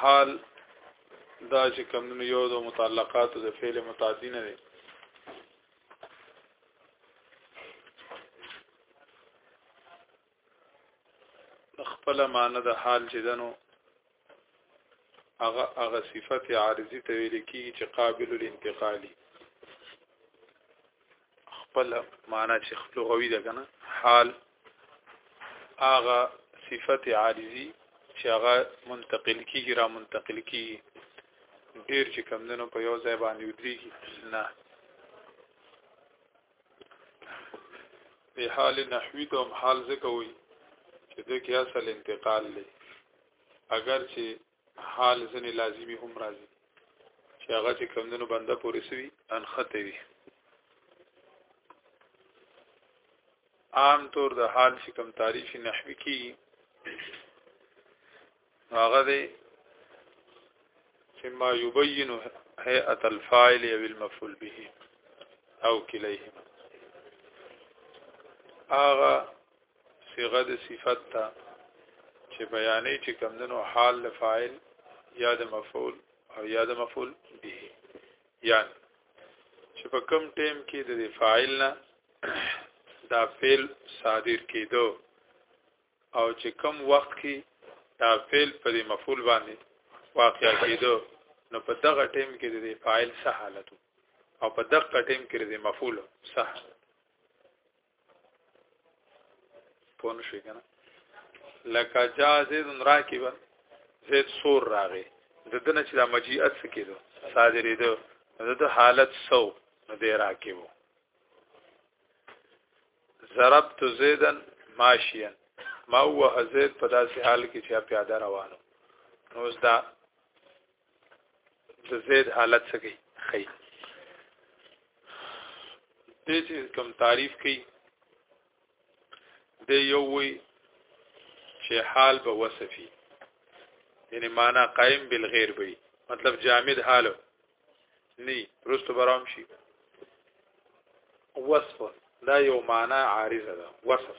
حال دا چې کمونو یو د متعلقاتو د فعل متعدی نه دی خپل معنی د حال چې دنو هغه هغه صفت عارضی ته ویل کیږي چې قابل الانتقالی خپل معنا چې لغوي ده کنه حال هغه صفت عارضی چې هغه منتقل کیږي را منتقل کیږي ډیر چې کم دنو په یو ځای باندې ودرېږي نه په حال نحوی ته هم حال ځکه وي چې د کې اصل انتقال دی اگر چې حال ځنې لازمی هم راځي چې هغه چې کمدنو بنده پورې سوي انخته وي عام طور د حال چې کم تعریف نحوی کی هغه دی چې ما یبین هيئه الفاعل او المفعول به او کلیهما هغه صيغه د صفت ته چې بیانې چې کمندنو حال د فاعل یا د مفعول او یا د مفعول به یعنی چې په کم ټیم کې د فاعل نه دا فعل صادر کېدو او چې کم وخت کې دا فعل په مفعول باندې واقع کېدو نو په دغه ټیم کې د فاعل څه حالت او په دغه ټیم کې د مفعول څه حالت پون شي کنه لکه جا زید راکبه زید سور راغی د دنه چې د مجیئت څه کېدو صادرې دو د د حالت سو نه دی راکبو ضربت زیدن ماشیا ما هو زید په داسې حال کې چې پیاده روانو نو دا د زید حالت څه کوي خی د چې کوم تعریف کوي د یو وی چې حال به وصفي یعنی معنا قائم بالغیر به مطلب جامد حال ني رست برام شي وصف دا یو معنا عارضه ده وصف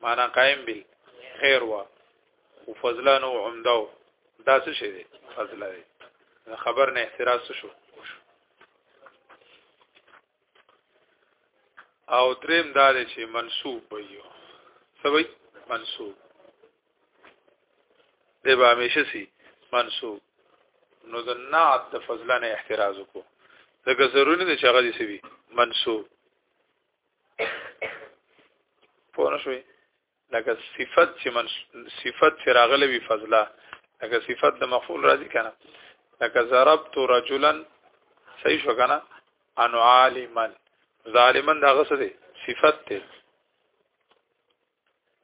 معنا قائم بل خیر وا او فضلا نو عمده دا څه شي دی فضلا دی خبر نه احتراز شو او دریم دا دی چې منسوب وي سوي منسوب دی به همیشه سي منسوب نو د نعت د فضلانه احتراز کو دغه ضروري نه چې هغه دي سوي منسوب پوه شوي لکه صفت چې من صفت چې راغلی وي فضله لکه صفت د مفعول راځي کنه لکه ضربت رجلا صحیح شو کنه ان عالما ظالما دغه څه دی صفت دی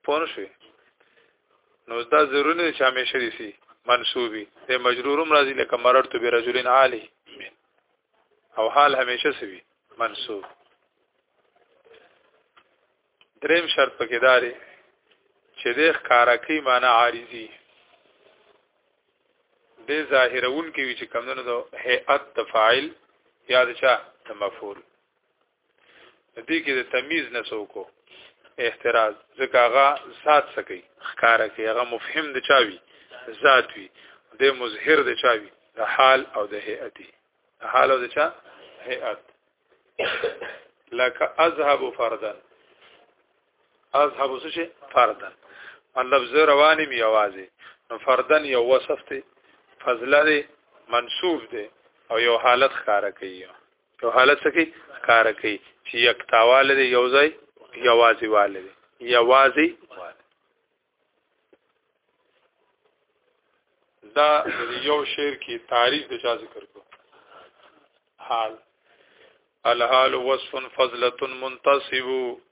پوه شئ نو دا ضروري نه چې همیشه دي سي منسوبي د مجرورم راځي لکه مررت برجلین عالی او حال همیشه سوي منسوب دریم شرط پکې داري چې د ښکارکی معنی عارضی د ظاهرون کې وی چې کمونو د هيئت د فاعل یا د چا د مفعول دې کې د تمیز نه څوک احتراز ځکه هغه ذات سکی ښکارا کې هغه مفهم د چاوي ذات وي د مظهر د چاوي د حال او د هيئتي د حال او د چا هيئت لك اذهب فردا اذهب څه شي فردا مطلب زه رواني می आवाज نو فردن یو وصف دی فضله دی منصوب دی او یو حالت ښکارا کوي یو حالت څه کوي کار کوي چې یک تاواله دی یو ځای یوازې واله دی یوازې دا یو شعر کې تعریف د چا ذکر کو حال الحال وصف فضلة منتصب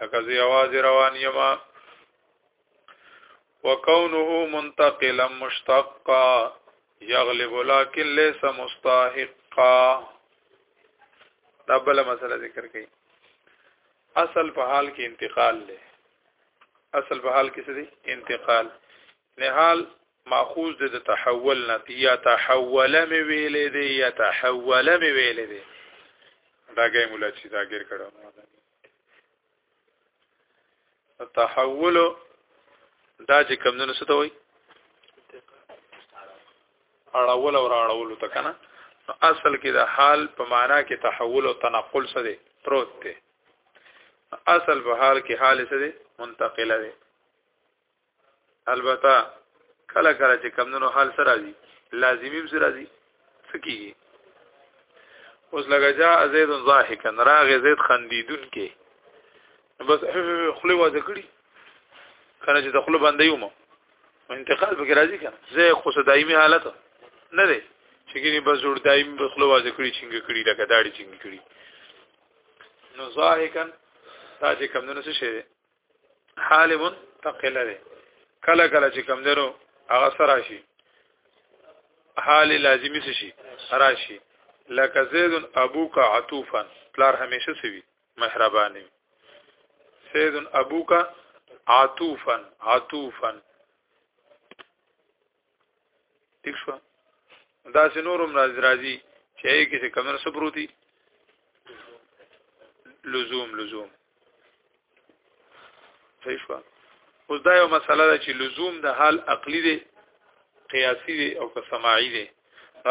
لکه زه आवाज روان یم وکونه منتقلا مشتقا یغلب لكن ليس مستحقا دا بل مسله ذکر کړي اصل په حال کې انتقال لې اصل په حال کې څه دي انتقال نه حال ماخوذ د تحول نه یا تحول مې ویلې دي یا تحول مې ویلې دي دا ګیم ولچ دا ګر کړو تحول دا چې کم نه څه ته وای اړول او راړول ته کنه اصل کې د حال په معنا کې تحول او تنقل څه دی پروت دی اصل په حال کې حال څه دی منتقله دی البته کله کله چې کمندونو حال سره راځي لازمي سره راځي سکیږي اوس لګا جا زید ضاحکا راغ زید خندیدون کې بس خلی وازه کړی کنه چې دخلو باندې یوم انتقال به راځي کنه زه خو دایمي حالت نه دی چې ګینه بس جوړ دایمي بخلو وازه کړی چنګ کړی لکه داړي چنګ کړی نو ضاحکا تاسو کوم نه څه شي حال من تقله ده کله کله چې کم درو هغه سره شي حال لازمی څه شي راشي لکه زید ابوک عطوفا پلار همیشه سوي مهرباني زید ابوک عطوفا عطوفا ټیک شو دا سينورم راځي راځي چې یې کې څه کمر سپروتي لزوم لزوم صحیح شو اوس دا یو مسله ده چې لزوم د حال عقلی دی قیاسی دی او که سماعی دی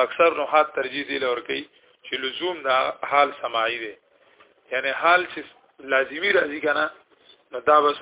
اکثر نوحات ترجیح دی لور کوي چې لزوم د حال سماعی دی یعنی حال چې لازمی راځي کنه نو دا بس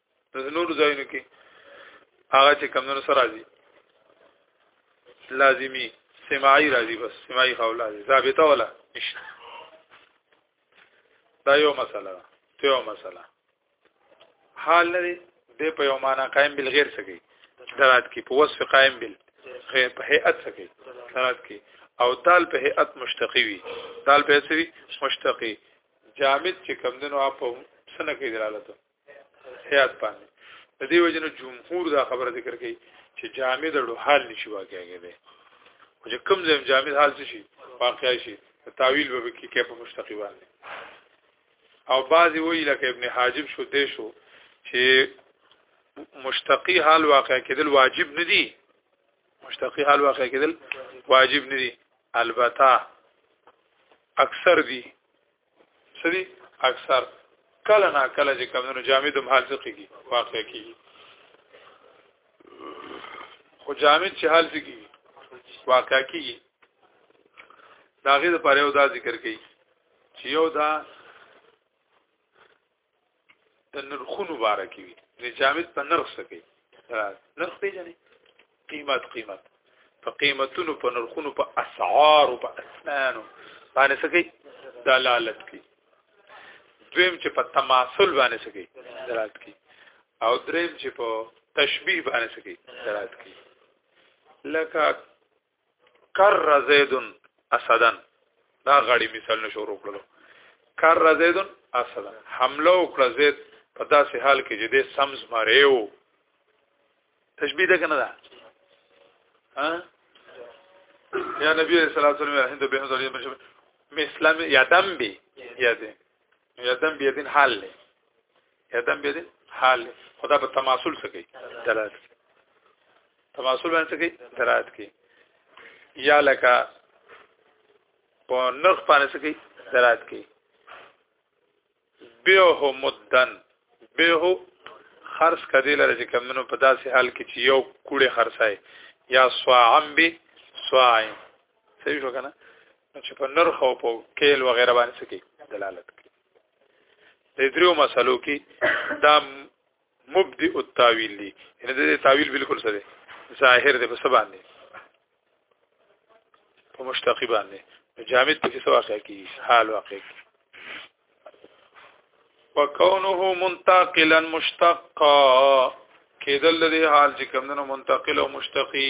د نور ځایونو کې هغه چې کم نور سره راځي لازمی سماعی راځي بس سماعی خو لازم ثابته ولا نشته دا یو مسله ده ته یو مسله حال لري د په یو معنا قائم بل غیر سکی درات کې په وصف قائم بل غیر په هيئت سکی درات کې او دال په هيئت مشتقي وي دال په سوي مشتقي جامد چې کم دنو اپ سنه کې دلالت حیات باندې د دې وجنه جمهور دا خبره ذکر کوي چې جامد ډو حال نشي واقع کېږي او چې کم زم جامد حال څه شي واقع شي تعویل به کې کې په مشتقي باندې او بعضی وی لکه ابن حاجب شو دې شو چې مشتقي حال واقع کېدل واجب نه دي مشتقي حال واقع کېدل واجب نه دي البته اکثر دي سری اکثر کله نا کله چې کمونو جامد هم حال څخه کی واقع کی خو جامد چې حال څخه کی واقع کی داغه د پاره یو دا ذکر کړي چې یو دا د نرخونو باره کې وي نه جامد په نرخ سکي نرخ پیژنې قیمت قیمت په قیمتونو په نرخونو په اسعار او په اسنانو باندې سکي دلالت کوي دویم چې په تماثل باندې سکي دلالت کوي او دریم چې په تشبیه باندې سکي دلالت کوي لکه کر زید اسدن دا غړي مثال نشو وکړو کر زید اسدن حمله وکړه زید په داسې حال کې چې د سمز مریو تشبیه ده کنه دا ها یا نبی صلی الله علیه وسلم هند به حضور اسلام یادم بی یادم یادم بی دین حال له یادم به دې حال خدا په تماسل سکی دلالت کوي تماسل باندې سکی دلالت کوي یا لکه په نرخ باندې سکی دلالت کوي بیه مدن بیه خرص کدی لره چې کمنو په داسې حال کې چې یو کوړې خرصای یا صاعم به صاعم صحیح شو کنه چې په نرخ او په کیل وغیرہ باندې سکی دلالت کوي د دریو مسلو کې دا مبدئ التاویل دی ان د تاویل بالکل سره ظاهر دی په سبا باندې په مشتقی باندې جامد په څه واقع کی حال واقع کی وکونه منتقلا مشتقا کېدل د حال چې کمندونو منتقل او مشتقي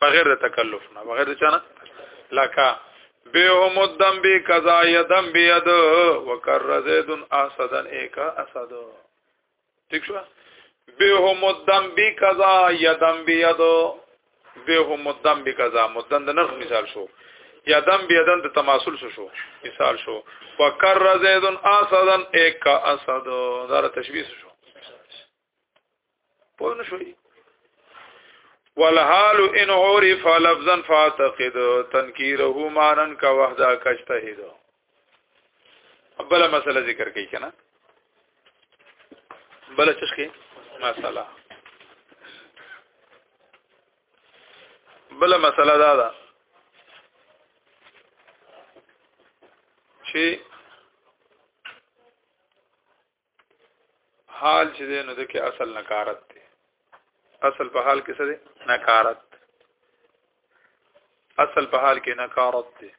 بغیر د تکلف نه بغیر د چانه لکه بهم الدم بی قضا یدم بید وکر زید اسدن ایک اسد ٹھیک شو بهم الدم بی قضا یدم بید بهم الدم بی قضا مدن د نرخ مثال شو یدم بیدن د تماسل شو شو مثال شو وکر زید اسدن ایک اسد دا تشبیه شو پوه نه شوي والحال ان عرف لفظا فاعتقد تنکیره مانن کا وحده کجتهد بل مسله ذکر کوي کنه بل څه شي مسله بل مسله دا ده چې حال چې دی نو د کې اصل نکارت دی اصل په حال کې څه دی نکارت اصل په حال کې نکارت دی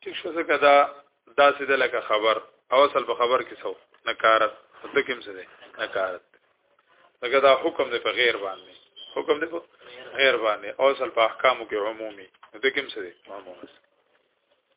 ټیک شو ځکه دا داسې د لکه خبر او اصل په خبر کې څو نکارت د کوم څه دی نکارت لکه دا حکم دی په غیر باندې حکم دی په غیر باندې او اصل په احکامو کې عمومي د کوم څه دی عمومي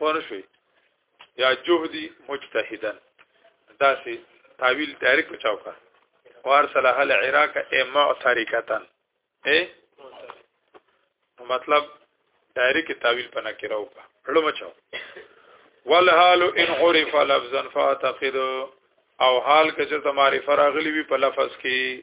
پوه شوي یا جهدي مجتهدن داسې تعویل تحریک بچاو کا وارسل اهل عراق ای معترکتن ای مطلب تحریک تعویل پنا کې راو کا لړو بچاو والحال ان عرف لفظا فاعتقد او حال کچر ته معرفه راغلی وي په لفظ کې